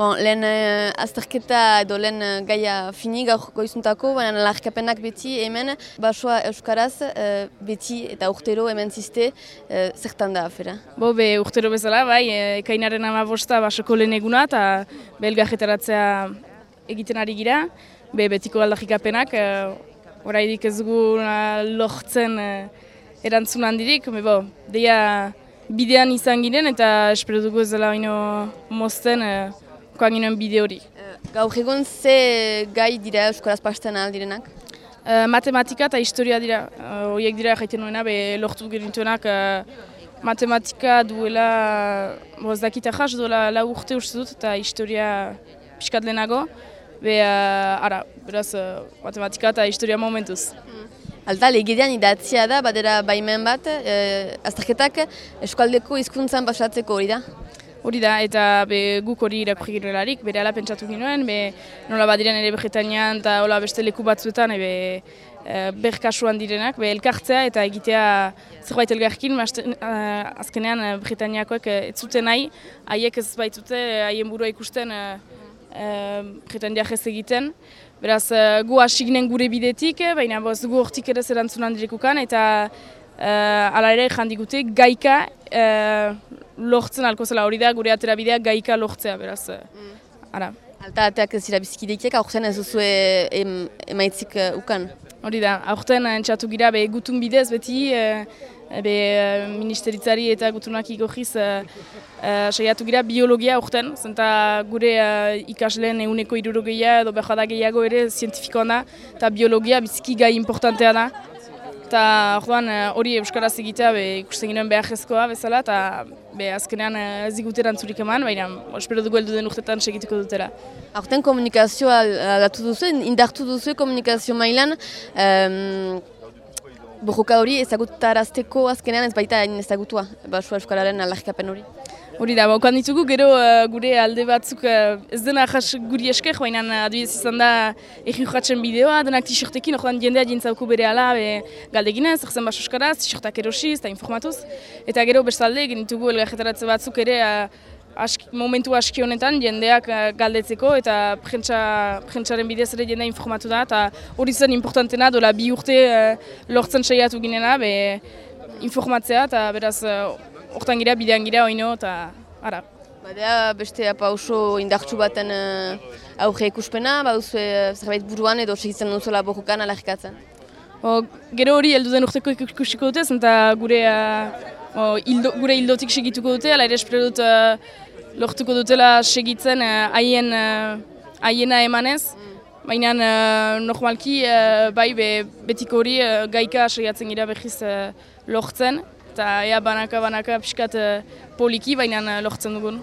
Bon, lehen uh, azterketa edo lehen uh, gaia fini gaur goizuntako, baina larkapenak beti hemen, basoa euskaraz uh, beti eta urtero hemen ziste uh, zertan da afera. Bo, be, urtero bezala, bai, ekainaren ama bosta basoko lehen eguna eta belgajetaratzea egiten ari gira, be, betiko aldakikapenak, uh, oraidik ez gu lortzen erantzun handirik, be, bo, deia bidean izan ginen eta espero dugu ez dela mozten jokoan ginen bide hori. Uh, gaur egun ze gai dira Euskaraz pasten direnak? Uh, matematika eta historia dira. Uh, horiek dira jaiten nuena, be lortu genituenak uh, matematika duela, boz dakita jas, duela lau urte uste dut eta historia piskat lehenago. Be, uh, ara, beraz, uh, matematika eta historia momentuz. Mm. Alta, legidean idatzia da, badera baimen bat, eh, azterketak eskualdeko hizkuntzan basatzeko hori da? Hori da, eta be, guk hori irakurri girelarik, bere ala pentsatu ginoen, be, nola badiren ere Bretañan eta hola beste leku batzuetan, ebe, e, berkasuan direnak, be, elkartzea eta egitea zerbait elgarkin, uh, azkenean e, Bretañakoek ez zuten nahi, haiek ez baitzute haien burua ikusten uh, ez egiten. Beraz, gu hasi gure bidetik, baina boz, gu hortik ere zerantzunan direkukan, eta uh, ala ere jandigute gaika lortzen alko zela hori da, gure atera bidea gaika lortzea, beraz. Eh, mm. Ara. Alta ateak ez dira bizikideitek, aurten ez duzu em, emaitzik uh, ukan? Hori da, aurten entxatu gira be, gutun bidez beti, e, be, ministeritzari eta gutunak igojiz uh, saiatu gira biologia aurten, zenta gure uh, ikasleen euneko irurogeia edo behar gehiago ere zientifikoa da, eta biologia biziki gai importantea da. Eta orduan eh, hori Euskaraz egitea be, ikusten ginen behar ezkoa bezala eta be, azkenean eh, ez digute erantzurik eman, baina espero dugu heldu den urtetan segituko dutera. Aurten komunikazioa aldatu duzu, indartu duzu komunikazio mailan, um, borroka hori ezagutarazteko azkenean ez baita ezagutua, basua Euskararen alarkapen hori. Hori da, baukan ditugu, gero uh, gure alde batzuk uh, ez dena jas guri esker, baina uh, adibidez izan da egin jatzen bideoa, denak t-shirtekin, orduan jendea jintzauku bere ala, be, galdeginez, erzen bas euskaraz, t-shirtak erosiz eta informatuz. Eta gero bestalde egin ditugu elgajetaratze batzuk ere uh, aski, momentu aski honetan jendeak uh, galdetzeko eta prentsaren bidez ere jendea informatu da, eta hori zen importantena, dola bi urte uh, lortzen saiatu ginena, be, informatzea eta beraz hortan gira, bidean gira, oino, eta ara. Badea beste apa oso indartsu baten uh, aurre ikuspena, baduzu uh, zerbait buruan edo segitzen duzuela bojukan alarkatzen? O, gero hori heldu den urteko ikusiko dute, eta gure, uh, ildo, gure hildotik segituko dute, ala ere espero dut uh, lortuko dutela segitzen haien haiena emanez. Baina uh, normalki uh, bai be, betiko hori uh, gaika segiatzen gira behiz uh, lortzen eta ea banaka banaka pixkat poliki baina lortzen dugun.